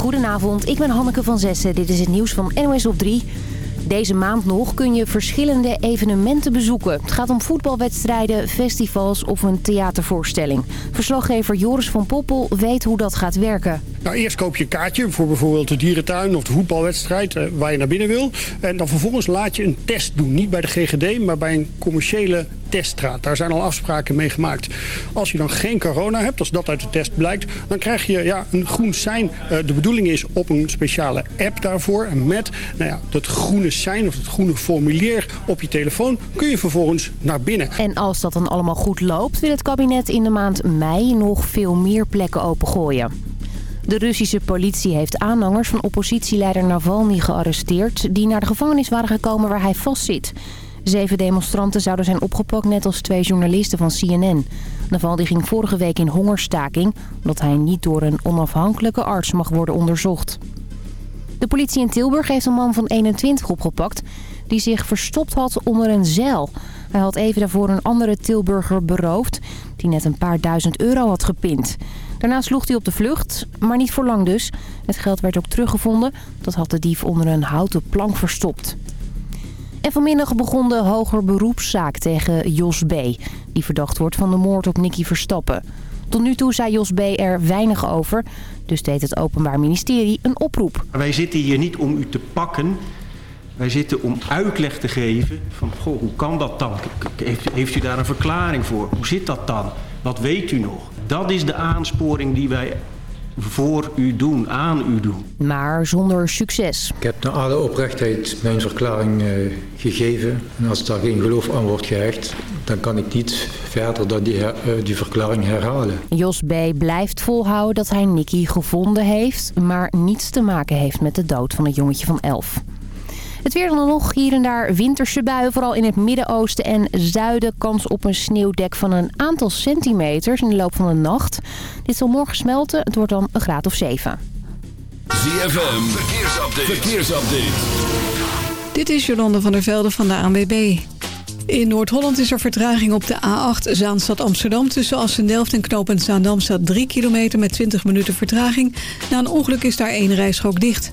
Goedenavond, ik ben Hanneke van Zessen. Dit is het nieuws van NOS op 3. Deze maand nog kun je verschillende evenementen bezoeken. Het gaat om voetbalwedstrijden, festivals of een theatervoorstelling. Verslaggever Joris van Poppel weet hoe dat gaat werken. Nou, eerst koop je een kaartje voor bijvoorbeeld de dierentuin of de voetbalwedstrijd eh, waar je naar binnen wil. En dan vervolgens laat je een test doen. Niet bij de GGD, maar bij een commerciële teststraat. Daar zijn al afspraken mee gemaakt. Als je dan geen corona hebt, als dat uit de test blijkt... dan krijg je ja, een groen sein. Uh, de bedoeling is op een speciale app daarvoor. En met nou ja, dat groene sein of het groene formulier op je telefoon... kun je vervolgens naar binnen. En als dat dan allemaal goed loopt... wil het kabinet in de maand mei nog veel meer plekken opengooien. De Russische politie heeft aanhangers van oppositieleider Navalny gearresteerd... die naar de gevangenis waren gekomen waar hij vastzit. Zeven demonstranten zouden zijn opgepakt net als twee journalisten van CNN. Navalny ging vorige week in hongerstaking... omdat hij niet door een onafhankelijke arts mag worden onderzocht. De politie in Tilburg heeft een man van 21 opgepakt... die zich verstopt had onder een zeil. Hij had even daarvoor een andere Tilburger beroofd... die net een paar duizend euro had gepind. Daarna sloeg hij op de vlucht, maar niet voor lang dus. Het geld werd ook teruggevonden. Dat had de dief onder een houten plank verstopt. En vanmiddag begon de hoger beroepszaak tegen Jos B. Die verdacht wordt van de moord op Nicky Verstappen. Tot nu toe zei Jos B. er weinig over. Dus deed het Openbaar Ministerie een oproep. Wij zitten hier niet om u te pakken. Wij zitten om uitleg te geven van, goh, hoe kan dat dan? Heeft, heeft u daar een verklaring voor? Hoe zit dat dan? Wat weet u nog? Dat is de aansporing die wij voor u doen, aan u doen. Maar zonder succes. Ik heb naar alle oprechtheid mijn verklaring uh, gegeven. En als daar geen geloof aan wordt gehecht, dan kan ik niet verder dan die, uh, die verklaring herhalen. Jos B. blijft volhouden dat hij Nicky gevonden heeft... maar niets te maken heeft met de dood van het jongetje van 11. Het weer dan nog hier en daar winterse buien. Vooral in het Midden-Oosten en Zuiden kans op een sneeuwdek van een aantal centimeters in de loop van de nacht. Dit zal morgen smelten. Het wordt dan een graad of 7. ZFM, verkeersupdate. verkeersupdate. Dit is Jolande van der Velde van de ANWB. In Noord-Holland is er vertraging op de A8 Zaanstad-Amsterdam... tussen Assen-Delft en knooppunt Zaandam staat 3 kilometer met 20 minuten vertraging. Na een ongeluk is daar één rijstrook dicht.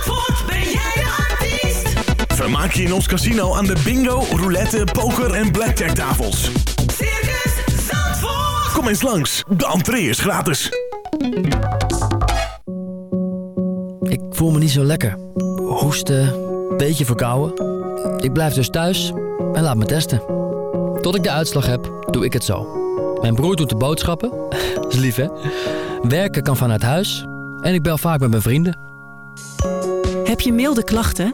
Vermaak je in ons casino aan de bingo, roulette, poker en blackjack tafels. Circus Zandvoort. Kom eens langs, de entree is gratis. Ik voel me niet zo lekker. Hoesten, beetje verkouden. Ik blijf dus thuis en laat me testen. Tot ik de uitslag heb, doe ik het zo. Mijn broer doet de boodschappen. is lief hè? Werken kan vanuit huis. En ik bel vaak met mijn vrienden. Heb je milde klachten?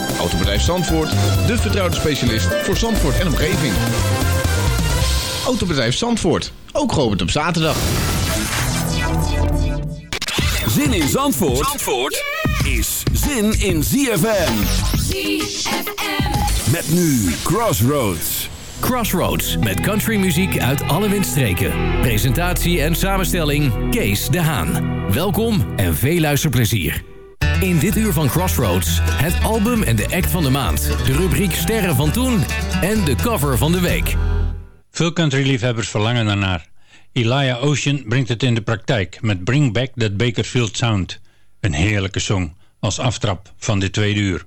Autobedrijf Zandvoort, de vertrouwde specialist voor Zandvoort en omgeving. Autobedrijf Zandvoort, ook geopend op zaterdag. Zin in Zandvoort, Zandvoort is zin in ZFM. ZFM. Met nu Crossroads. Crossroads met countrymuziek uit alle windstreken. Presentatie en samenstelling Kees de Haan. Welkom en veel luisterplezier. In dit uur van Crossroads, het album en de act van de maand. De rubriek Sterren van Toen en de cover van de week. Veel countryliefhebbers verlangen daarnaar. Elijah Ocean brengt het in de praktijk met Bring Back That Bakerfield Sound. Een heerlijke song als aftrap van dit tweede uur.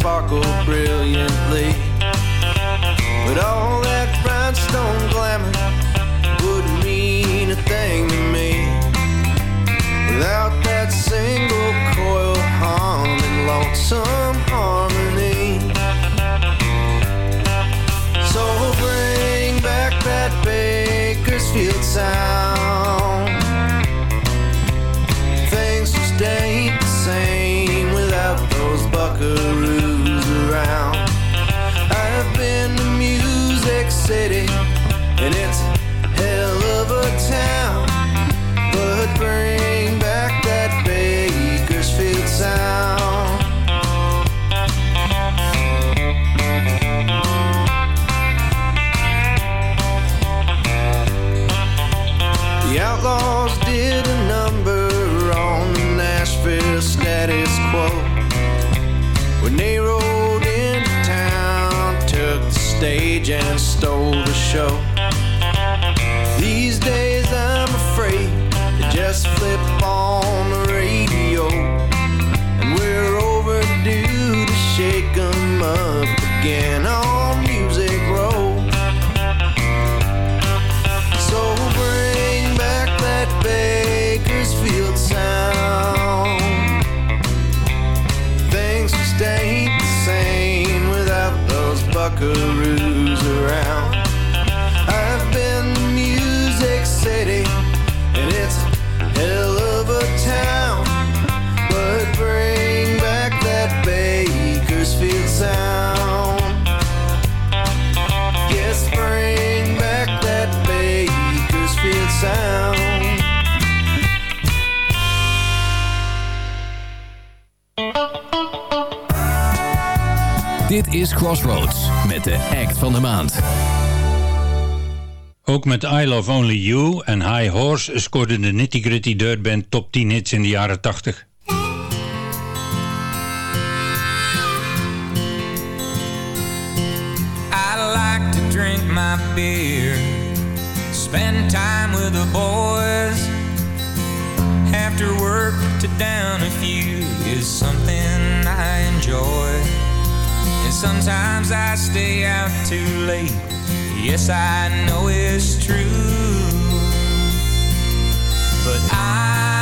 sparkle brilliantly. But all van de maand. Ook met I Love Only You en High Horse scoorde de Nitty Gritty dirtband top 10 hits in de jaren 80. Sometimes I stay out too late. Yes, I know it's true. But I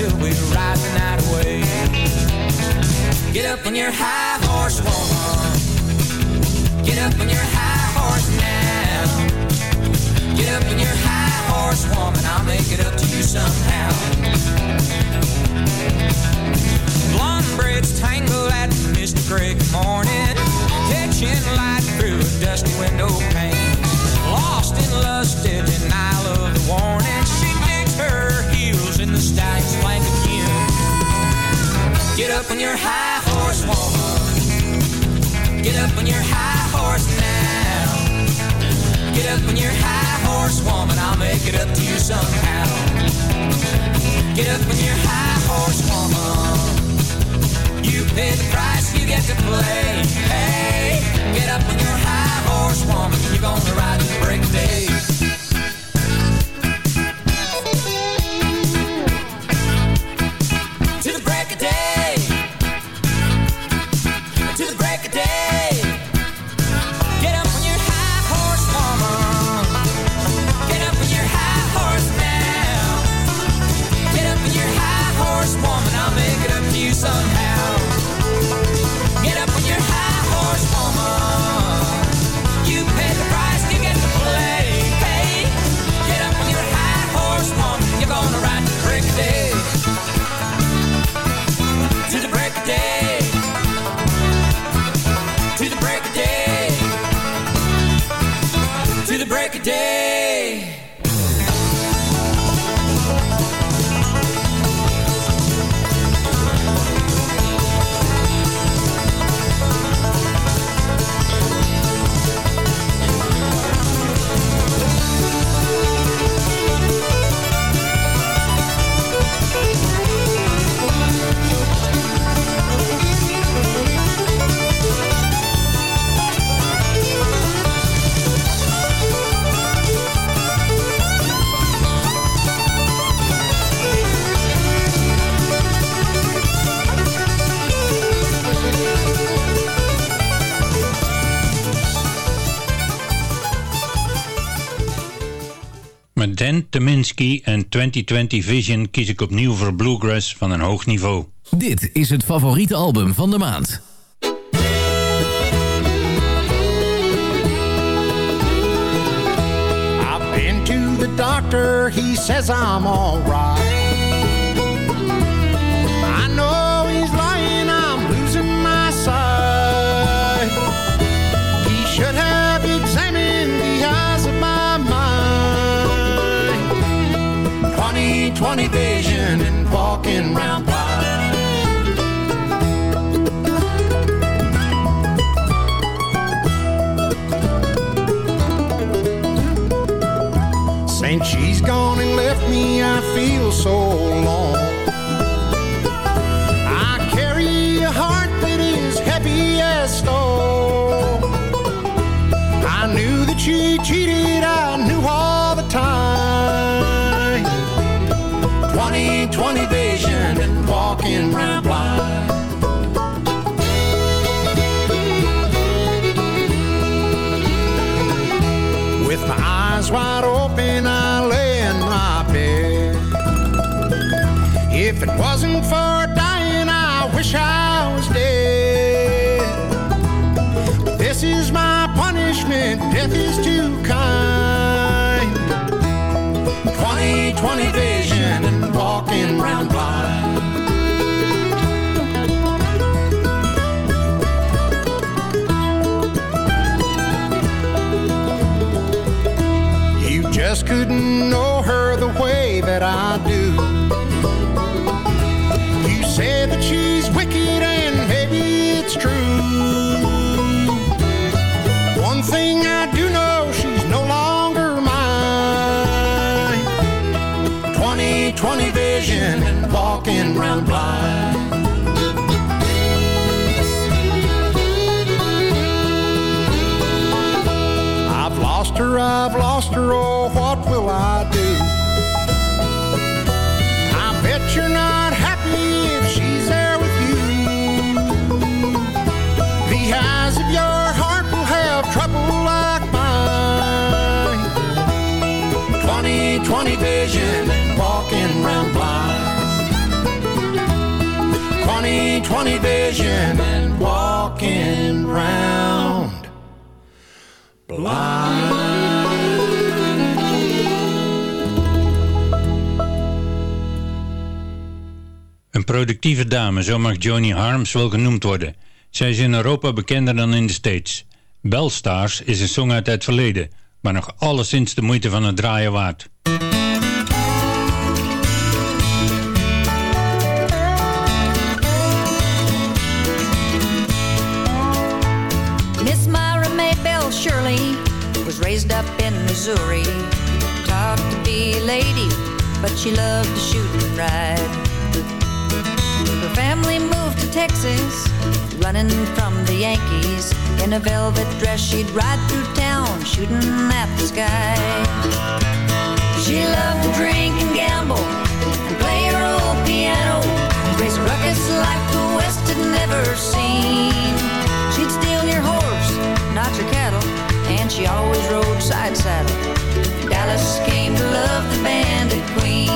till we ride the night away. Get up on your high horse, woman. Get up on your high horse now. Get up on your high horse, woman. I'll make it up to you somehow. Blonde braids tangle at the misty creek morning, catching light through a dusty window pane. Lost in lust, denial of the warning, in the stallion's flank again. Get up on your high horse, woman. Get up on your high horse now. Get up on your high horse, woman. I'll make it up to you somehow. Get up on your high horse, woman. You pay the price, you get to play. Hey, get up on your high horse, woman. You're gonna ride the break day. Teminsky en 2020 Vision kies ik opnieuw voor bluegrass van een hoog niveau. Dit is het favoriete album van de maand. I've been to the doctor, he says I'm alright. Walking round. With my eyes wide open, I lay in my bed. If it wasn't for dying, I wish I was dead. But this is my punishment, death is too kind. 2020 vision and walking round couldn't know her the way that I do. You said that she's wicked, and maybe it's true. One thing I do know, she's no longer mine. 2020 vision and walking round blind. I've lost her, I've lost her, oh vision walking round blind. 2020 vision and walking round Een productieve dame, zo mag Joni Harms wel genoemd worden. Zij is in Europa bekender dan in de States. Bellstars is een song uit het verleden, maar nog alleszins de moeite van het draaien waard. Maybelle Shirley was raised up in Missouri. Taught to be a lady, but she loved to shoot and ride. Her family moved to Texas, running from the Yankees. In a velvet dress, she'd ride through town, shooting at the sky. She loved to drink and gamble, and play her old piano. Raise a ruckus like the West had never seen. Not your cattle, and she always rode side saddle. Dallas came to love the bandit queen.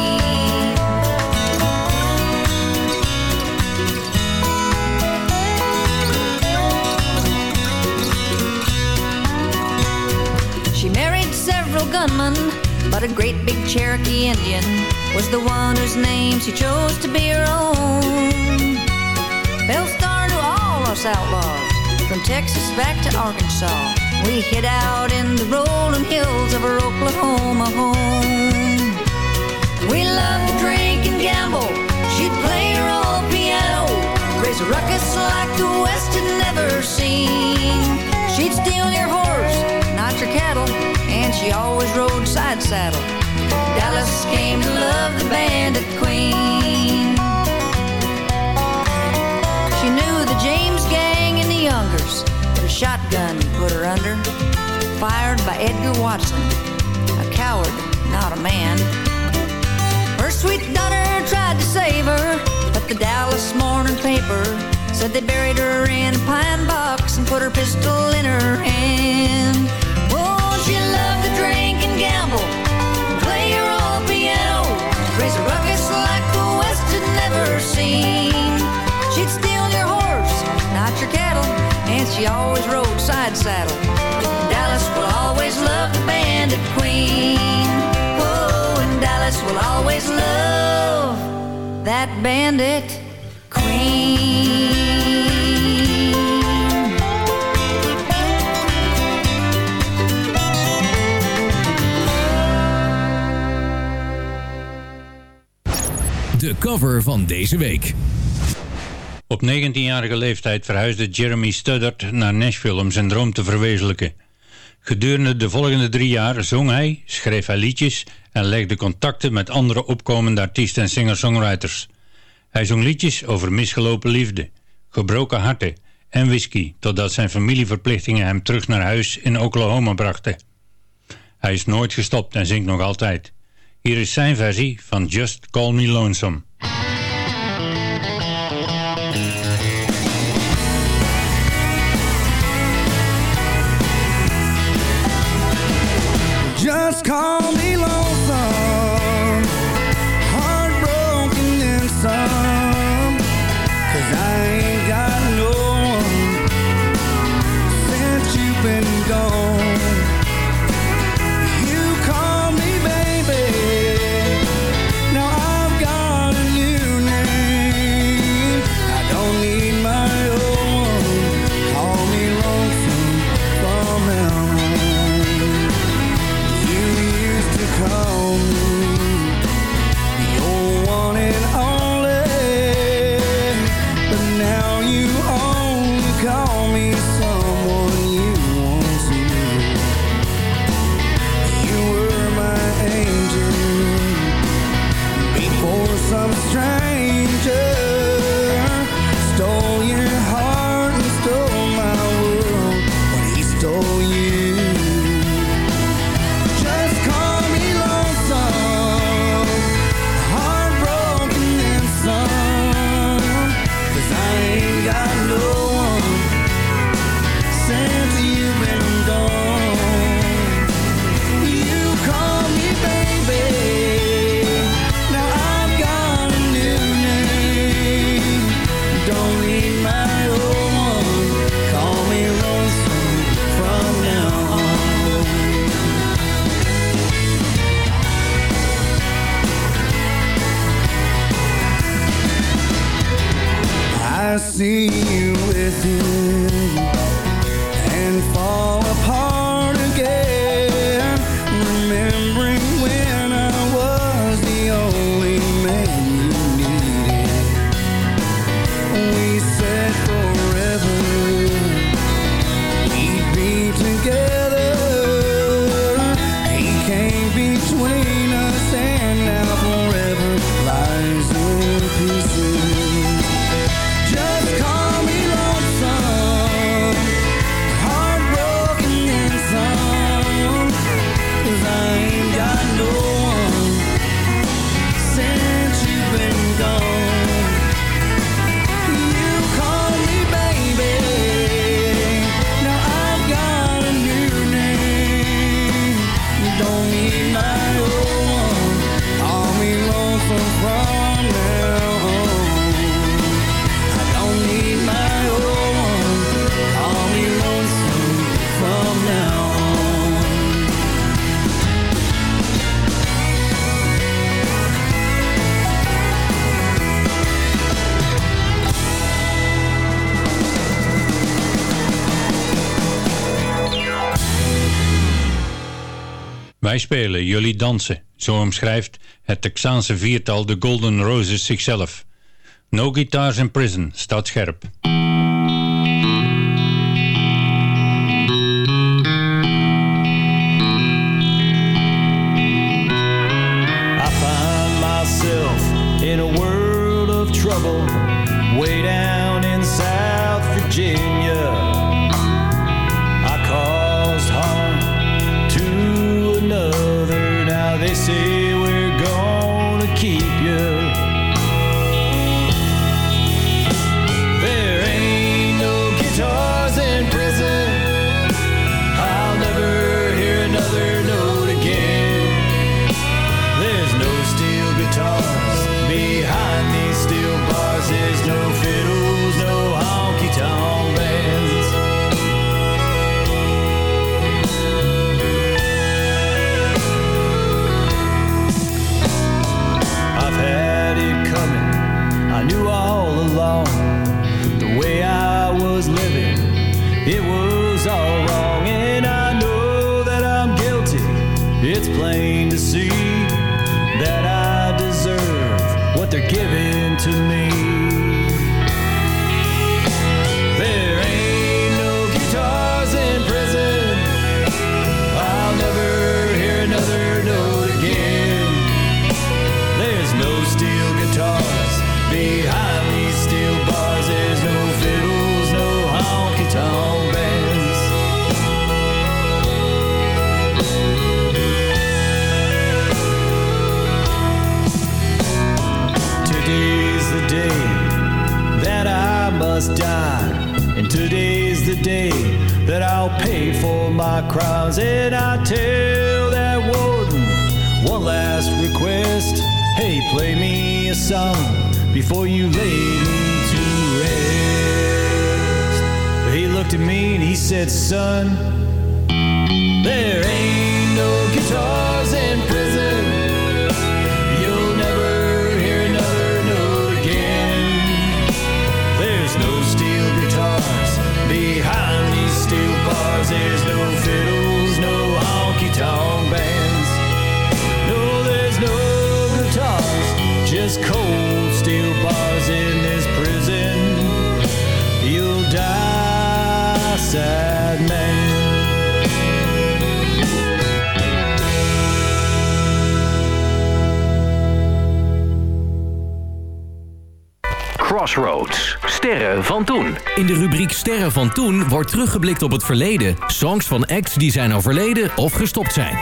She married several gunmen, but a great big Cherokee Indian was the one whose name she chose to be her own. Belle Star knew all us outlaws, from Texas back to Arkansas. We hid out in the rolling hills of our Oklahoma home. We loved to drink and gamble. She'd play her old piano, raise a ruckus like the West had never seen. She'd steal your horse, not your cattle, and she always rode side saddle. Dallas came to love the bandit queen. Shotgun put her under. Fired by Edgar Watson. A coward, not a man. Her sweet daughter tried to save her, but the Dallas morning paper said they buried her in a pine box and put her pistol in her hand. Oh, she loved to drink and gamble, saddle. Dallas will always love the bandit queen. Oh, and Dallas will always love that bandit queen. De cover van deze week. Op 19-jarige leeftijd verhuisde Jeremy Studdard naar Nashville om zijn droom te verwezenlijken. Gedurende de volgende drie jaar zong hij, schreef hij liedjes en legde contacten met andere opkomende artiesten en singer-songwriters. Hij zong liedjes over misgelopen liefde, gebroken harten en whisky, totdat zijn familieverplichtingen hem terug naar huis in Oklahoma brachten. Hij is nooit gestopt en zingt nog altijd. Hier is zijn versie van Just Call Me Lonesome. Just Wij spelen, jullie dansen. Zo omschrijft het Texaanse viertal de Golden Roses zichzelf. No Guitars in Prison staat scherp. sterren van toen wordt teruggeblikt op het verleden. Songs van acts die zijn overleden of gestopt zijn.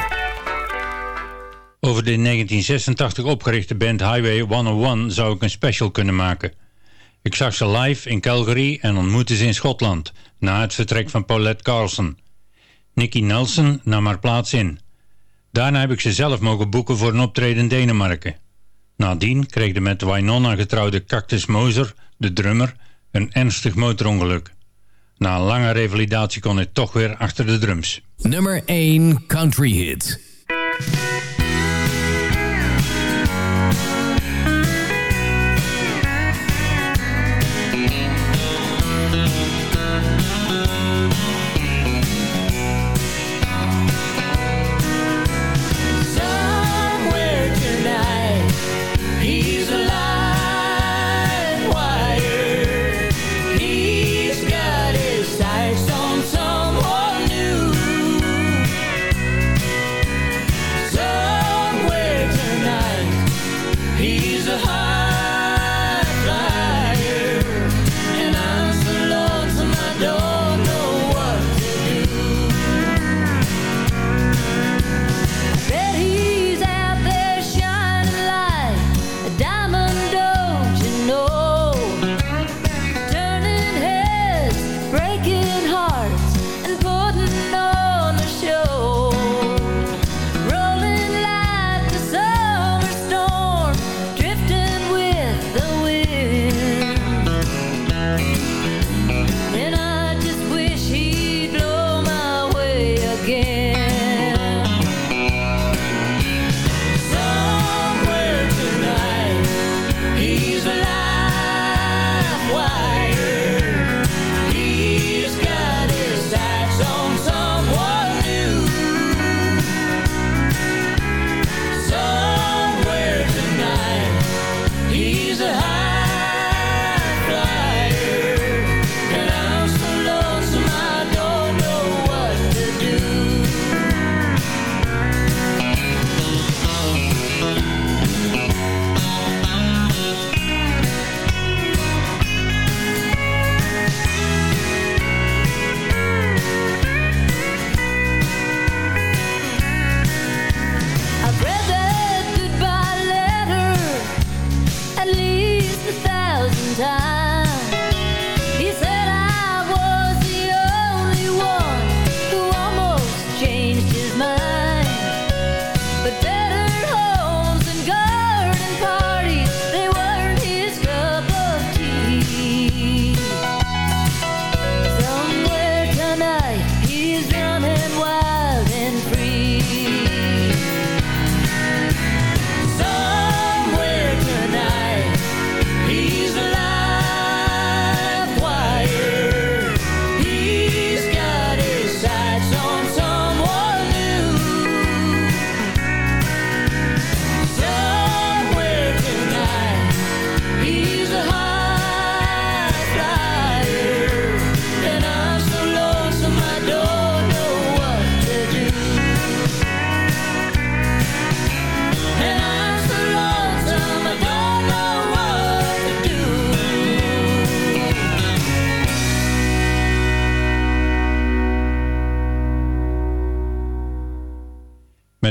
Over de 1986 opgerichte band Highway 101 zou ik een special kunnen maken. Ik zag ze live in Calgary en ontmoette ze in Schotland, na het vertrek van Paulette Carlson. Nicky Nelson nam haar plaats in. Daarna heb ik ze zelf mogen boeken voor een optreden in Denemarken. Nadien kreeg de met Wynonna getrouwde Cactus Moser, de drummer, een ernstig motorongeluk. Na een lange revalidatie kon hij toch weer achter de drums. Nummer 1 Country Hit.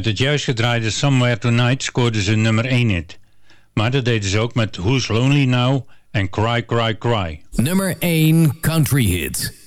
Met het juist gedraaide Somewhere Tonight scoorden ze nummer 1 hit. Maar dat deden ze ook met Who's Lonely Now en Cry Cry Cry. Nummer 1 Country Hit.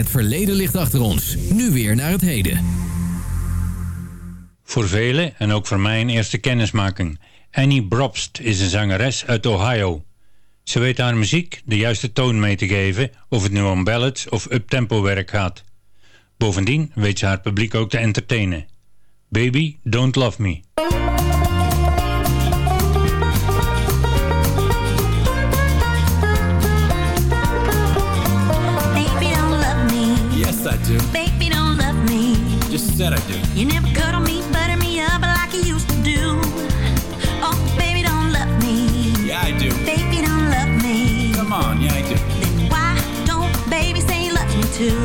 Het verleden ligt achter ons. Nu weer naar het heden. Voor velen, en ook voor mij een eerste kennismaking. Annie Brobst is een zangeres uit Ohio. Ze weet haar muziek de juiste toon mee te geven, of het nu om ballads of uptempo werk gaat. Bovendien weet ze haar publiek ook te entertainen. Baby, Don't Love Me. You never cuddle me, butter me up like you used to do. Oh, baby, don't love me. Yeah, I do. Baby, don't love me. Come on, yeah, I do. Then Why don't baby say you love me too?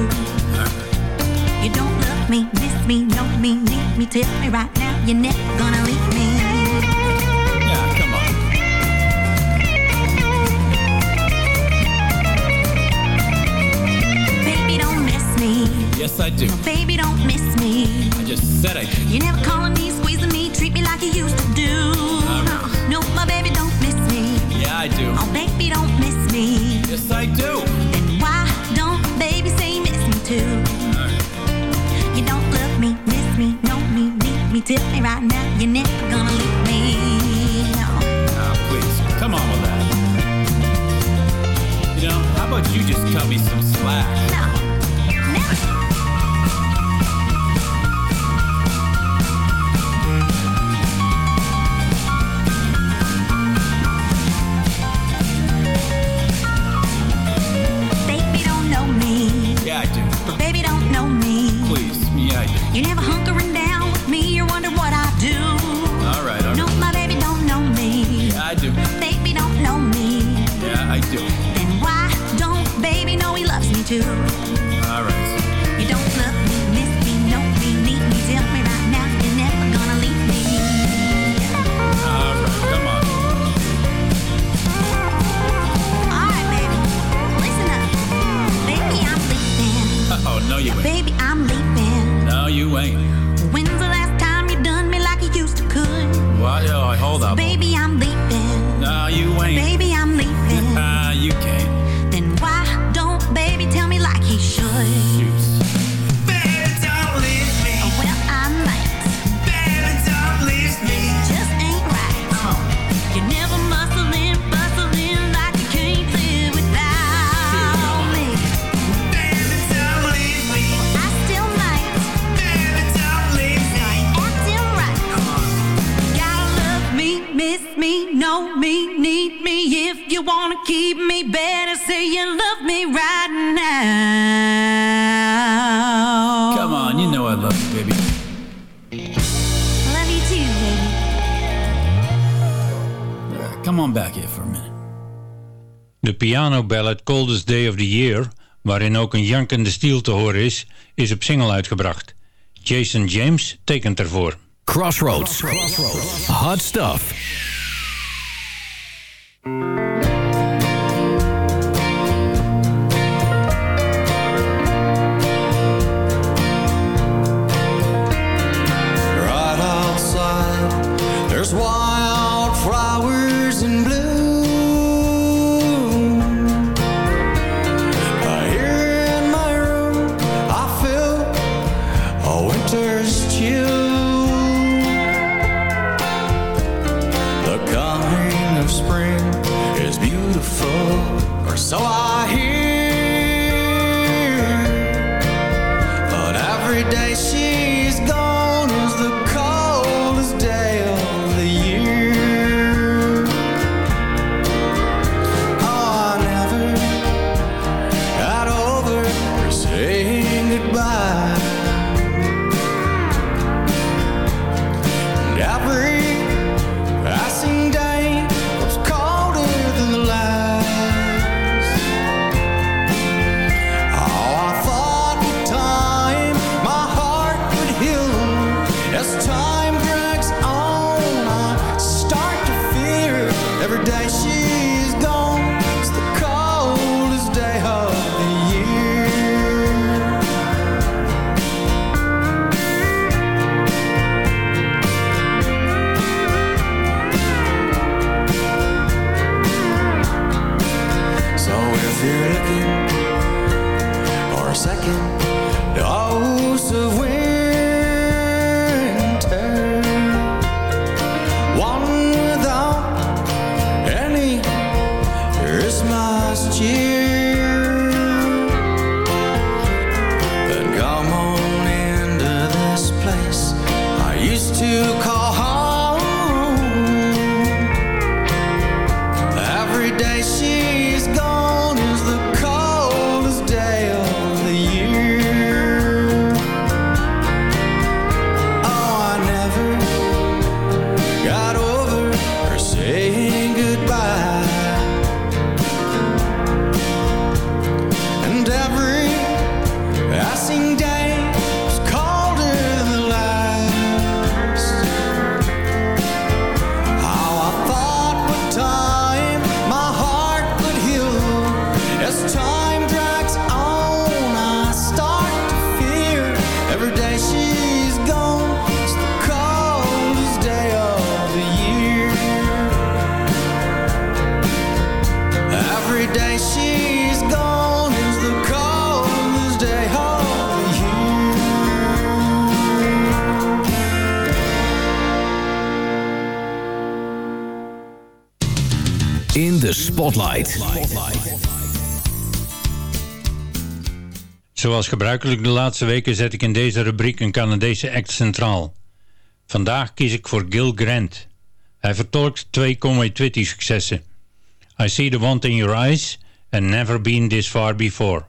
You don't love me, miss me, know me, need me, tell me right now you're never gonna leave me. Yes, I do. Baby, don't miss me. I just said I do. You never calling me, squeezing me, treat me like you used to do. No, no, my baby don't miss me. Yeah, I do. Oh, baby, don't miss me. Yes, I do. Then why don't baby say miss me too? You don't love me, miss me, know me, need me, tell me right now you're never gonna leave me. No. Ah, please, come on with that. You know, how about you just cut me some slack? Baby You never hunkering down with me or wonder what I do. All right, all right. No, my baby don't know me. Yeah, I do. Baby don't know me. Yeah, I do. Then why don't baby know he loves me too? Piano Ballad Coldest Day of the Year, waarin ook een jankende Steel te horen is, is op single uitgebracht. Jason James tekent ervoor. Crossroads. Hot stuff. you. Zoals gebruikelijk de laatste weken zet ik in deze rubriek een Canadese act centraal. Vandaag kies ik voor Gil Grant. Hij vertolkt twee Conway Twitty successen. I See the Want in Your Eyes and Never Been This Far Before.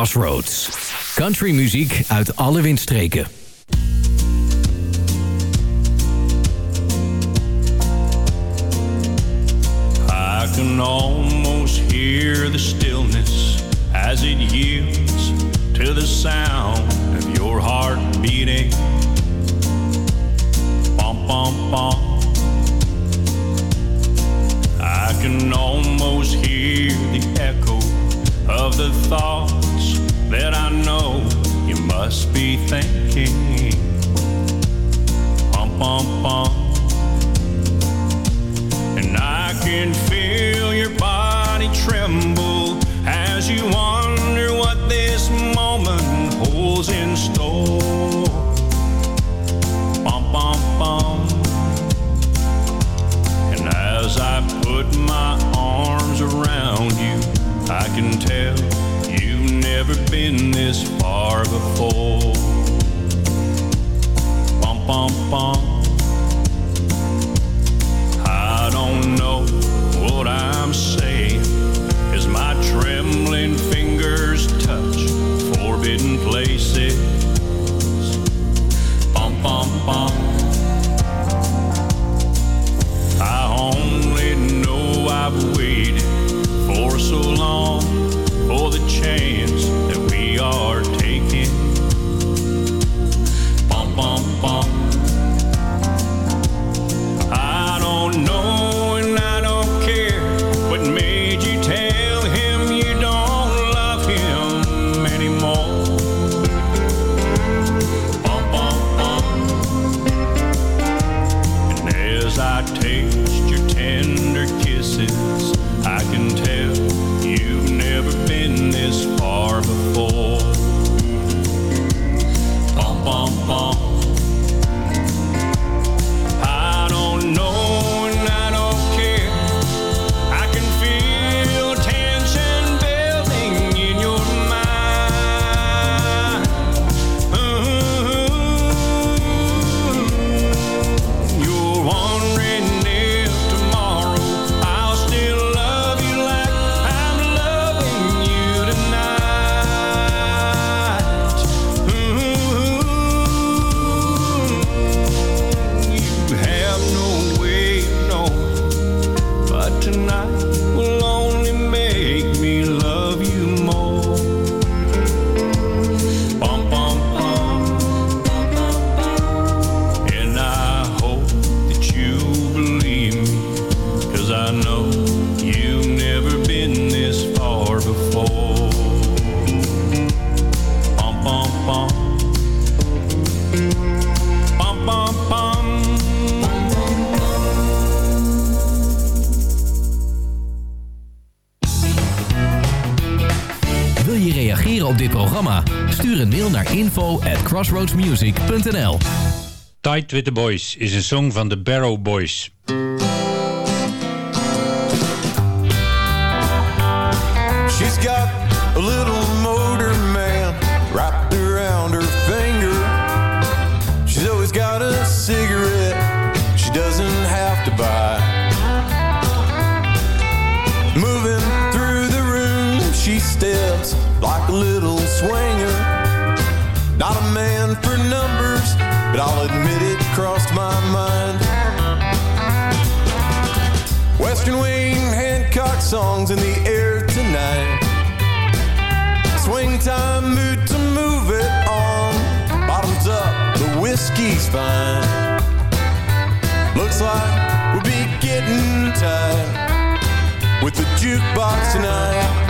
Crossroads. Country muziek uit alle windstreken. I can almost hear the stillness as it yields to the sound of your heart beating. Bom, bom, bom. I can almost hear the echo of the thought that I know you must be thinking. Pum, pum, pum. And I can feel your body tremble as you wonder what this moment holds in store. Bum, bum, bum. And as I put my arms around you, I can tell never been this far before. Bum, bum, bum. Fight with the Boys is een song van de Barrow Boys. I'll admit it crossed my mind. Western Wayne Hancock songs in the air tonight. Swing time, mood to move it on. Bottoms up, the whiskey's fine. Looks like we'll be getting tight with the jukebox tonight.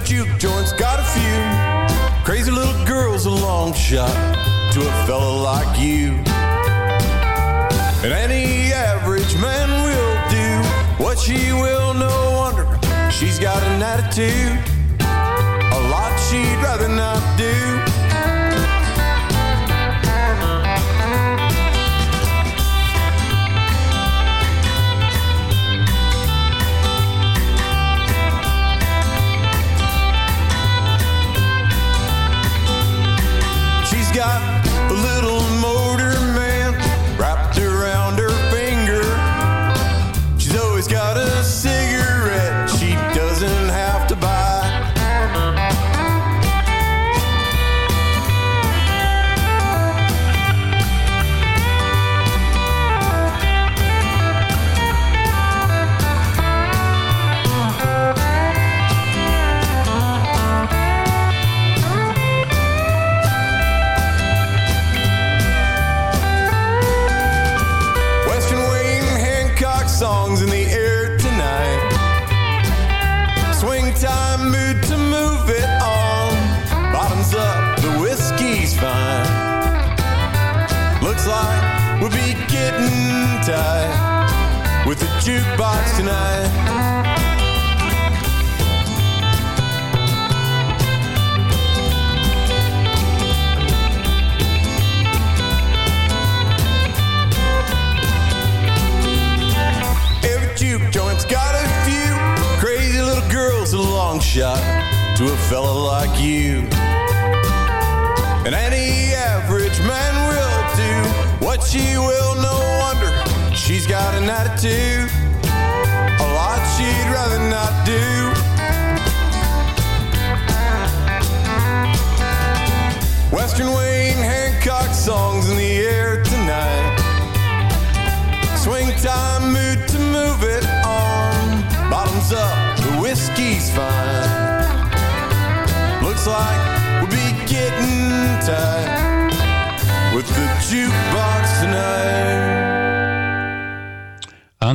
Juke joint's got a few crazy little girls, a long shot to a fella like you. And any average man will do what she will, no wonder she's got an attitude. A lot she'd rather not do.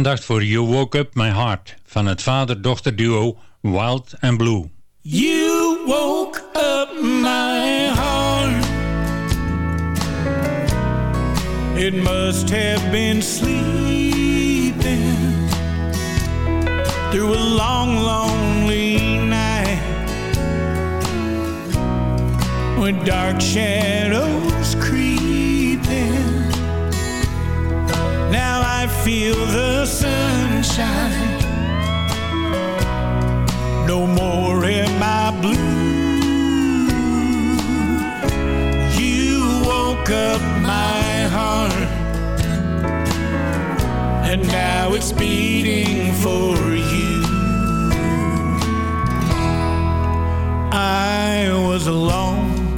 Aandacht voor You Woke Up My Heart van het vader-dochter duo Wild and Blue. You woke up my heart. It must have been sleeping through a long, lonely night with dark shadows feel the sunshine. No more am I blue. You woke up my heart, and now it's beating for you. I was alone,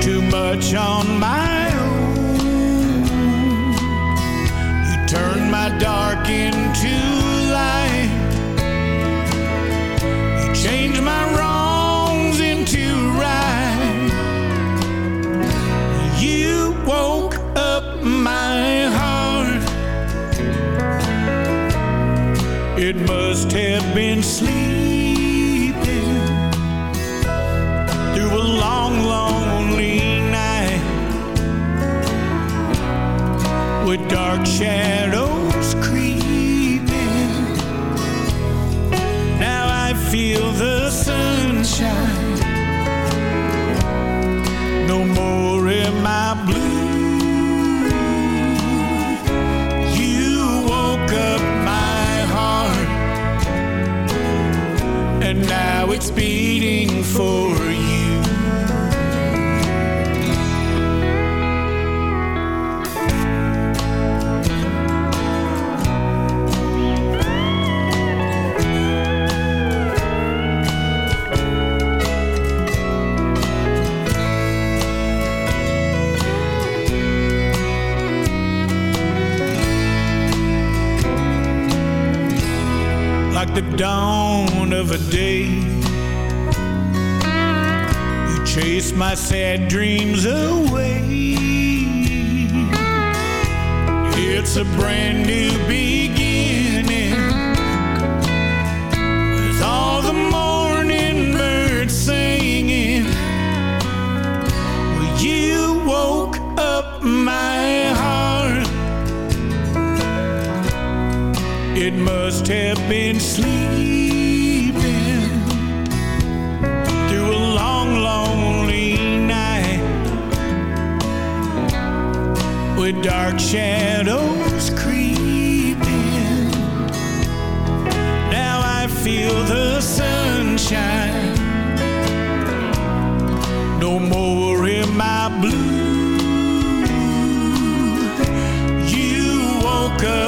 too much on my been sleeping the dawn of a day. You chase my sad dreams away. It's a brand new beginning It must have been sleeping through a long, lonely night with dark shadows creeping. Now I feel the sunshine. No more am I blue. You woke up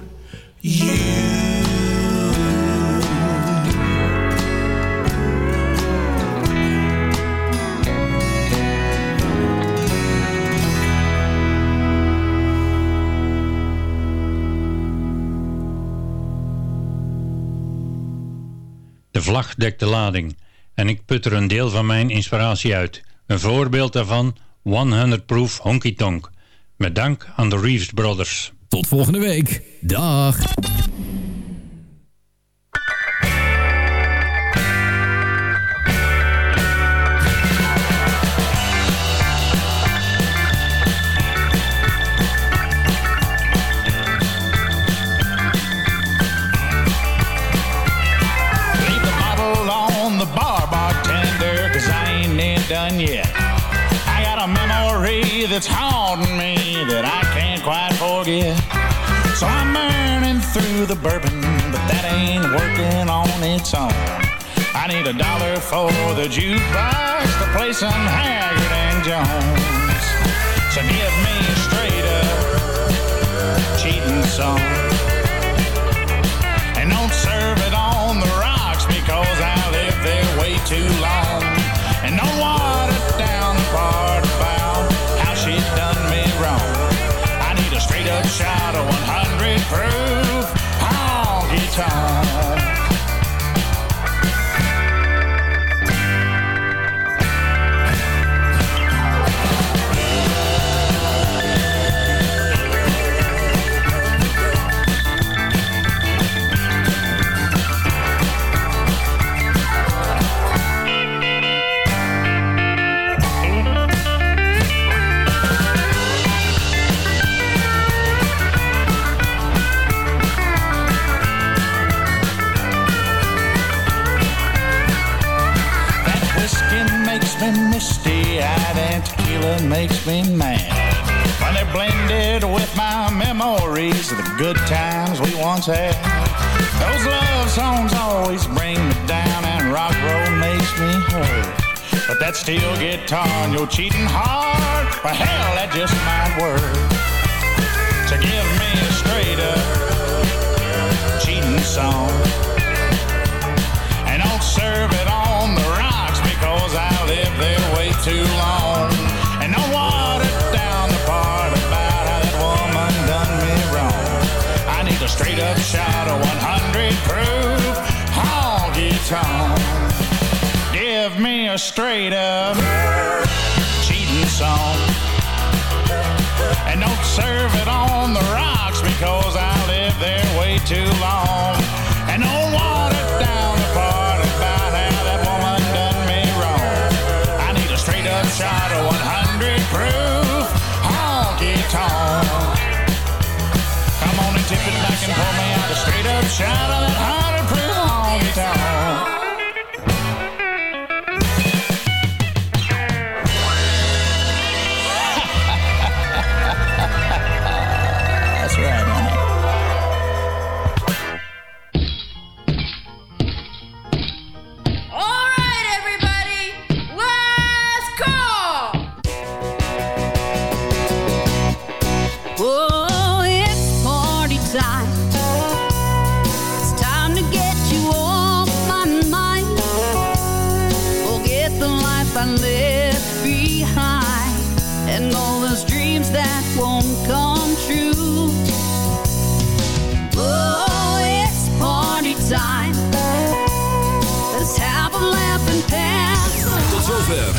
vlag dekt de lading en ik put er een deel van mijn inspiratie uit. Een voorbeeld daarvan 100 Proof Honky Tonk. Met dank aan de Reeves Brothers. Tot volgende week. Dag. That's haunting me that I can't quite forget. So I'm burning through the bourbon, but that ain't working on its own. I need a dollar for the jukebox to play some Haggard and Jones. So give me a straight up cheating song. And don't serve it on the rocks because I lived there way too long. And don't water shot of 100 proof honky tonk. Makes me mad. When they're blended with my memories of the good times we once had. Those love songs always bring me down and rock roll makes me hurt. But that steel guitar and your cheating heart, well hell, that just might work. So give me a a straight up cheating song. And don't serve it on the rocks because I lived there way too long. And don't water down the part about how that woman done me wrong. I need a straight up shot of 100 proof honky tonk. Come on and tip it back and pour me out a straight up shot of that 100